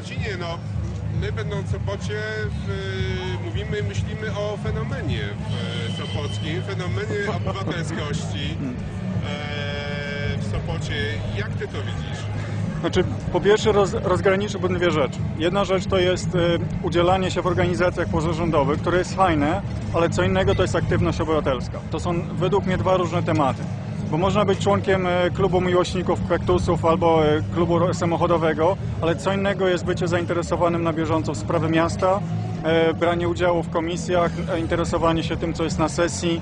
Marcinie, no my będąc w Sopocie w, mówimy, myślimy o fenomenie w Sopockim, fenomenie obywatelskości e, w Sopocie. Jak ty to widzisz? Znaczy, po pierwsze roz, rozgraniczyłbym dwie rzeczy. Jedna rzecz to jest e, udzielanie się w organizacjach pozarządowych, które jest fajne, ale co innego to jest aktywność obywatelska. To są według mnie dwa różne tematy. Bo można być członkiem e, klubu miłośników kaktusów albo e, klubu samochodowego, ale co innego jest bycie zainteresowanym na bieżąco w sprawy miasta, e, branie udziału w komisjach, interesowanie się tym, co jest na sesji.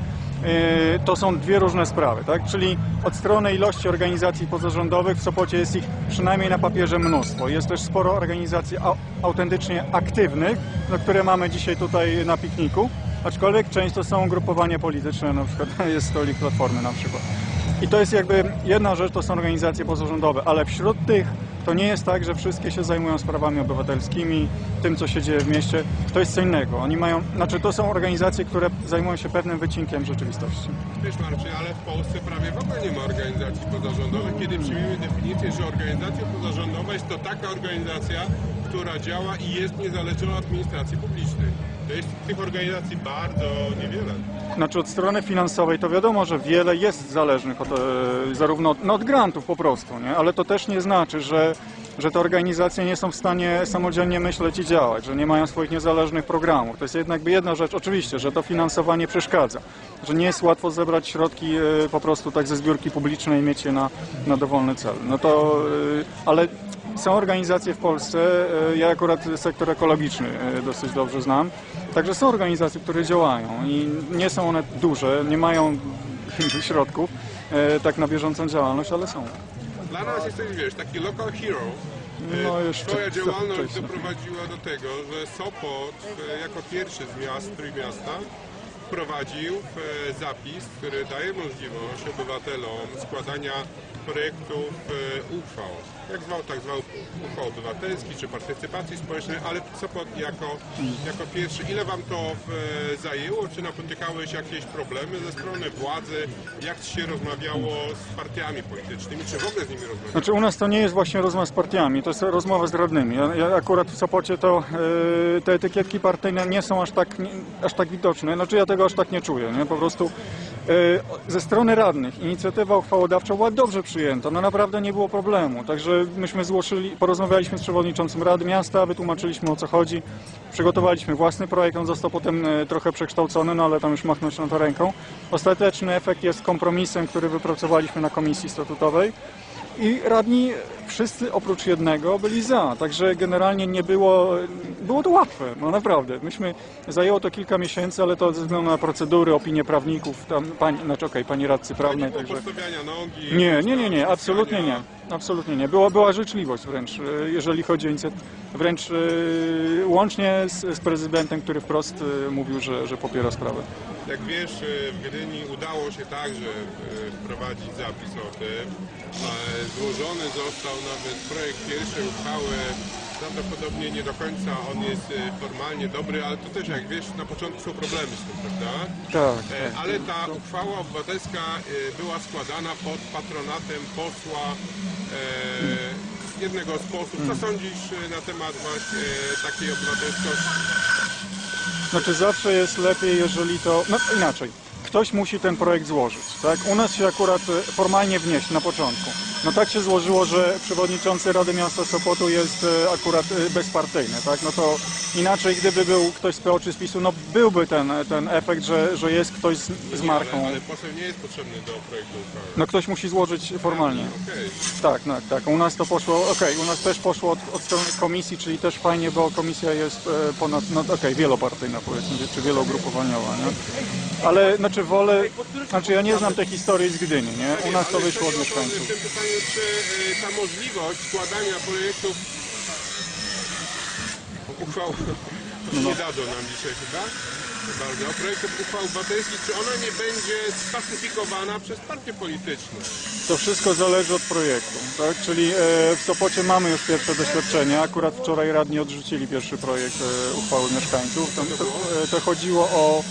To są dwie różne sprawy, tak? Czyli od strony ilości organizacji pozarządowych w Sopocie jest ich przynajmniej na papierze mnóstwo. Jest też sporo organizacji au- autentycznie aktywnych, no, które mamy dzisiaj tutaj na pikniku, aczkolwiek często są ugrupowania polityczne, na przykład jest stolik Platformy na przykład. I to jest jakby jedna rzecz, to są organizacje pozarządowe, ale wśród tych to nie jest tak, że wszystkie się zajmują sprawami obywatelskimi, tym, co się dzieje w mieście. To jest co innego. Oni mają, znaczy to są organizacje, które zajmują się pewnym wycinkiem rzeczywistości. Wiesz Marcin, ale w Polsce prawie w ogóle nie ma organizacji pozarządowych. Kiedy przyjmiemy definicję, że organizacja pozarządowa jest to taka organizacja, która działa i jest niezależna od administracji publicznej. To jest tych organizacji bardzo niewiele. Znaczy od strony finansowej to wiadomo, że wiele jest zależnych od, e, zarówno od, no od grantów po prostu, nie? ale to też nie znaczy, że, że te organizacje nie są w stanie samodzielnie myśleć i działać, że nie mają swoich niezależnych programów. To jest jednak jedna rzecz, oczywiście, że to finansowanie przeszkadza, że nie jest łatwo zebrać środki e, po prostu tak ze zbiórki publicznej i mieć je na, na dowolny cel. No to, e, ale są organizacje w Polsce, e, ja akurat sektor ekologiczny e, dosyć dobrze znam, także są organizacje, które działają i nie są one duże, nie mają środków e, tak na bieżącą działalność, ale są. Dla nas jesteś, wiesz, taki local hero. No jeszcze Twoja działalność doprowadziła do tego, że Sopot jako pierwszy z miast, trójmiasta wprowadził e, zapis, który daje możliwość obywatelom składania projektów e, uchwał. Jak zwał, tak zwał uchwał obywatelski czy partycypacji społecznej, ale Sopot jako, jako pierwszy. Ile Wam to e, zajęło? Czy napotykałeś jakieś problemy ze strony władzy? Jak Ci się rozmawiało z partiami politycznymi? Czy w ogóle z nimi rozmawiałeś? Znaczy u nas to nie jest właśnie rozmowa z partiami, to jest rozmowa z radnymi. Ja, ja akurat w Sopocie to e, te etykietki partyjne nie są aż tak, nie, aż tak widoczne, znaczy ja tego aż tak nie czuję, nie? po prostu e, ze strony radnych inicjatywa uchwałodawcza była dobrze przyjęta, no naprawdę nie było problemu, także myśmy złożyli, porozmawialiśmy z przewodniczącym Rady Miasta, wytłumaczyliśmy o co chodzi, przygotowaliśmy własny projekt, on został potem e, trochę przekształcony, no ale tam już machnąć na to ręką. Ostateczny efekt jest kompromisem, który wypracowaliśmy na komisji statutowej. I radni wszyscy oprócz jednego byli za, także generalnie nie było, było to łatwe, no naprawdę. Myśmy, zajęło to kilka miesięcy, ale to ze względu na procedury, opinie prawników, tam, pani, znaczy okej, pani radcy prawnej, było także... nogi. Nie, nie, nie, nie, absolutnie nie. Absolutnie nie. Była, była życzliwość wręcz, e, jeżeli chodzi o inicjatywę. Wręcz e, łącznie z, z prezydentem, który wprost e, mówił, że, że popiera sprawę. Jak wiesz, w Gdyni udało się także wprowadzić zapis o tym. Złożony został nawet projekt pierwszej uchwały. Prawdopodobnie nie do końca on jest e, formalnie dobry, ale to też jak wiesz, na początku są problemy z tym, prawda? Tak, E, Ale ta uchwała obywatelska e, była składana pod patronatem posła e, jednego z posłów. Co sądzisz e, na temat właśnie takiej obywatelskości? Znaczy zawsze jest lepiej, jeżeli to... No inaczej. Ktoś musi ten projekt złożyć, tak? U nas się akurat e, formalnie wnieść na początku. No tak się złożyło, że przewodniczący Rady Miasta Sopotu jest e, akurat e, bezpartyjny, tak? No to inaczej, gdyby był ktoś z PO czy z PiSu, no byłby ten, ten efekt, że, że jest ktoś z, z marką. Ale, ale poseł nie jest potrzebny do projektu uchwały. No ktoś musi złożyć formalnie. Okej. Tak, tak, tak. U nas to poszło, okej, u nas też poszło od, od strony komisji, czyli też fajnie, bo komisja jest ponad, no okej, wielopartyjna powiedzmy, czy wielogrupowaniowa, nie? Ale, znaczy wolę, znaczy ja nie znam tej historii z Gdyni, nie? U nas to wyszło od mieszkańców. Pytaniu, czy y, ta możliwość składania projektów uchwał No. nie dadzą nam dzisiaj chyba? Bardzo. Projektów uchwał obywatelskich, czy ona nie będzie spacyfikowana przez partie polityczne? To wszystko zależy od projektu, tak? Czyli e, w Sopocie mamy już pierwsze doświadczenia. Akurat wczoraj radni odrzucili pierwszy projekt e, uchwały mieszkańców. To, to, e, to chodziło o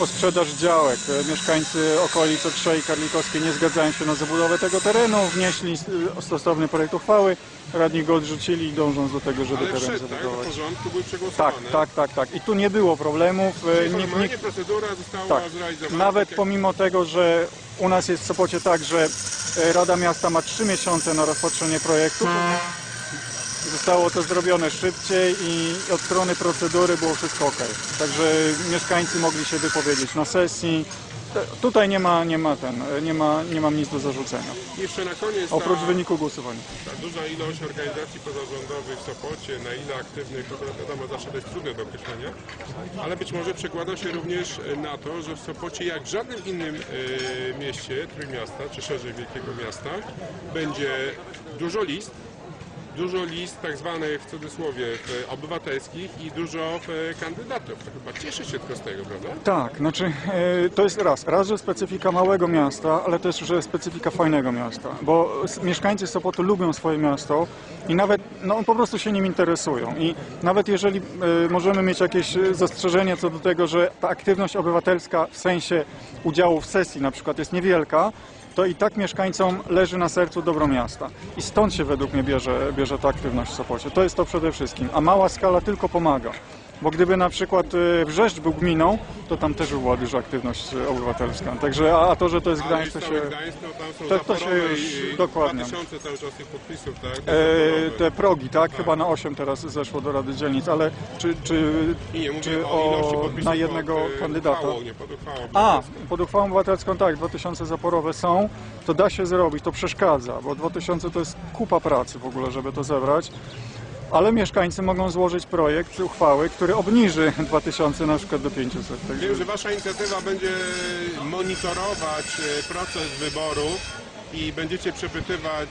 o sprzedaż działek. E, Mieszkańcy okolic Okrzei Karlikowskiej nie zgadzają się na zabudowę tego terenu, wnieśli e, stosowny projekt uchwały, radni go odrzucili, dążąc do tego, żeby Ale teren wszedł, tak? Do zabudować. porządku były Tak, przegłosowane. tak, tak, tak. I tu nie było problemów. e, Czyli Nie, nie, procedura została tak. zrealizowana. Nawet tak jak- pomimo tego, że u nas jest w Sopocie tak, że Rada Miasta ma 3 miesiące na rozpatrzenie projektu, zostało to zrobione szybciej i od strony procedury było wszystko ok. Także mieszkańcy mogli się wypowiedzieć na sesji. Tutaj nie ma, nie ma ten, nie ma, nie mam nic do zarzucenia. Jeszcze na koniec Oprócz ta, wyniku głosowania. ta duża ilość organizacji pozarządowych w Sopocie, na ile aktywnych, to wiadomo zawsze jest trudne do określenia, ale być może przekłada się również na to, że w Sopocie jak w żadnym innym e, mieście Trójmiasta, czy szerzej Wielkiego Miasta, będzie dużo list, dużo list tak zwanych w cudzysłowie e, obywatelskich i dużo e, kandydatów. To chyba cieszy się tylko z tego, prawda? Tak, znaczy e, to jest raz, raz, że specyfika małego miasta, ale też, że specyfika fajnego miasta, bo mieszkańcy Sopotu lubią swoje miasto i nawet, no po prostu się nim interesują i nawet jeżeli możemy mieć jakieś zastrzeżenie co do tego, że ta aktywność obywatelska w sensie udziału w sesji na przykład jest niewielka, to i tak mieszkańcom leży na sercu dobro miasta. I stąd się według mnie bierze, bierze ta aktywność w Sopocie. To jest to przede wszystkim. A mała skala tylko pomaga. Bo gdyby na przykład e, Wrzeszcz był gminą, to tam też by była duża aktywność e, obywatelska. Także, a, to, że to jest Gdańsk, to się... To- to się już dokładnie. 2000 cały czas tych podpisów, tak? E, te progi, tak? Chyba na 8 teraz zeszło do Rady Dzielnic, ale czy, czy, czy o na jednego e, kandydata? A, pod uchwałą obywatelską tak, 2000 zaporowe są, to da się zrobić, to przeszkadza, bo 2000 to jest kupa pracy w ogóle, żeby to zebrać. Ale mieszkańcy mogą złożyć projekt uchwały, który obniży 2000 na przykład do 500. Także... Wiem, że Wasza inicjatywa będzie monitorować e, proces wyboru i będziecie przepytywać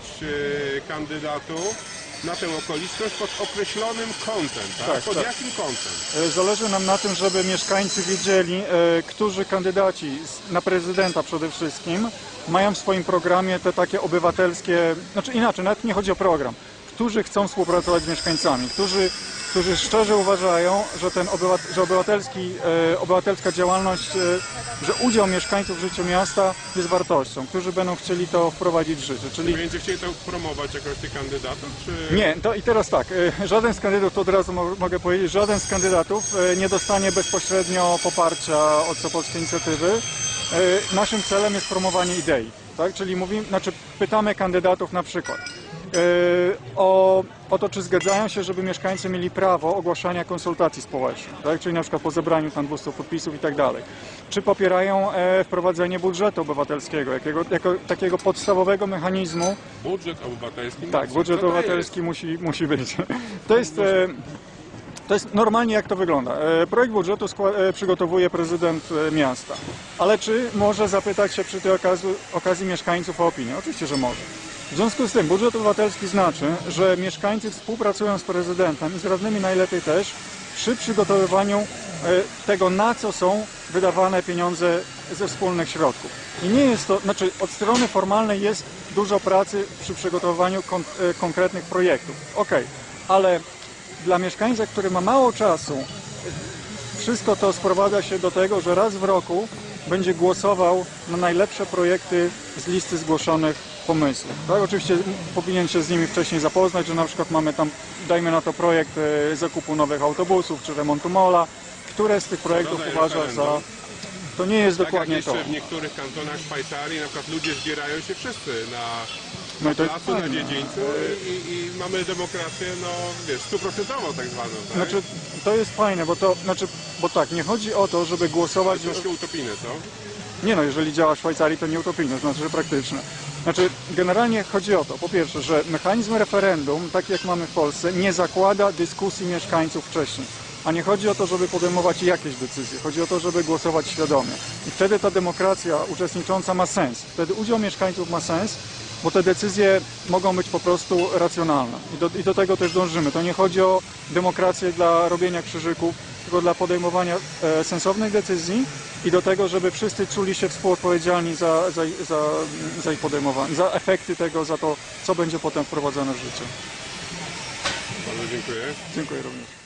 e, kandydatów na tę okoliczność pod określonym kątem, tak? Tak, pod tak. jakim kątem? E, Zależy nam na tym, żeby mieszkańcy wiedzieli, e, którzy kandydaci na prezydenta przede wszystkim mają w swoim programie te takie obywatelskie, znaczy inaczej, nawet nie chodzi o program, którzy chcą współpracować z mieszkańcami, którzy, którzy szczerze uważają, że ten obywat, że obywatelski, e, obywatelska działalność, e, że udział mieszkańców w życiu miasta jest wartością, którzy będą chcieli to wprowadzić w życie, czyli Będziecie chcieli to promować jakoś tych kandydatów, czy... nie, to i teraz tak, e, żaden z kandydatów, to od razu mo- mogę powiedzieć, żaden z kandydatów e, nie dostanie bezpośrednio poparcia od Sopockiej Inicjatywy. E, Naszym celem jest promowanie idei, tak? Czyli mówimy, znaczy pytamy kandydatów na przykład o, o to, czy zgadzają się, żeby mieszkańcy mieli prawo ogłaszania konsultacji społecznych, tak? Czyli na przykład po zebraniu tam 200 podpisów i tak dalej. Czy popierają e, wprowadzenie budżetu obywatelskiego, jakiego, jako takiego podstawowego mechanizmu, Budżet obywatelski? tak, budżet obywatelski musi, musi być. To jest, e, to jest normalnie jak to wygląda. E, Projekt budżetu e, przygotowuje prezydent e, miasta. Ale czy może zapytać się przy tej okazji, okazji mieszkańców o opinię? Oczywiście, że może. W związku z tym budżet obywatelski znaczy, że mieszkańcy współpracują z prezydentem i z radnymi najlepiej też przy przygotowywaniu e, tego, na co są wydawane pieniądze ze wspólnych środków. I nie jest to, znaczy od strony formalnej jest dużo pracy przy przygotowywaniu kon, e, konkretnych projektów. Okej, ale dla mieszkańca, który ma mało czasu, wszystko to sprowadza się do tego, że raz w roku będzie głosował na najlepsze projekty z listy zgłoszonych pomysłów. Tak? Oczywiście powinien się z nimi wcześniej zapoznać, że na przykład mamy tam, dajmy na to projekt e, zakupu nowych autobusów czy remontu mola. Które z tych projektów rodzaj uważa za... referendum. To nie jest Tak jak dokładnie to. jeszcze w niektórych kantonach Szwajcarii na przykład ludzie zbierają się wszyscy na, No na to jest placu, na fajne. dziedzińcu i, i mamy demokrację, no wiesz, stuprocentową tak zwaną, tak? Znaczy, to jest fajne, bo to, znaczy, bo tak, nie chodzi o to, żeby głosować... Troszkę utopijne, co? Nie no, jeżeli działa w Szwajcarii, to nie utopijne, znaczy, że praktyczne. Znaczy, generalnie chodzi o to, po pierwsze, że mechanizm referendum, tak jak mamy w Polsce, nie zakłada dyskusji mieszkańców wcześniej. A nie chodzi o to, żeby podejmować jakieś decyzje. Chodzi o to, żeby głosować świadomie. I wtedy ta demokracja uczestnicząca ma sens. Wtedy udział mieszkańców ma sens, bo te decyzje mogą być po prostu racjonalne. I do, I do tego też dążymy. To nie chodzi o demokrację dla robienia krzyżyków, tylko dla podejmowania e, sensownych decyzji i do tego, żeby wszyscy czuli się współodpowiedzialni za, za, za, za ich podejmowanie, za efekty tego, za to, co będzie potem wprowadzone w życie. Bardzo dziękuję. Dziękuję również.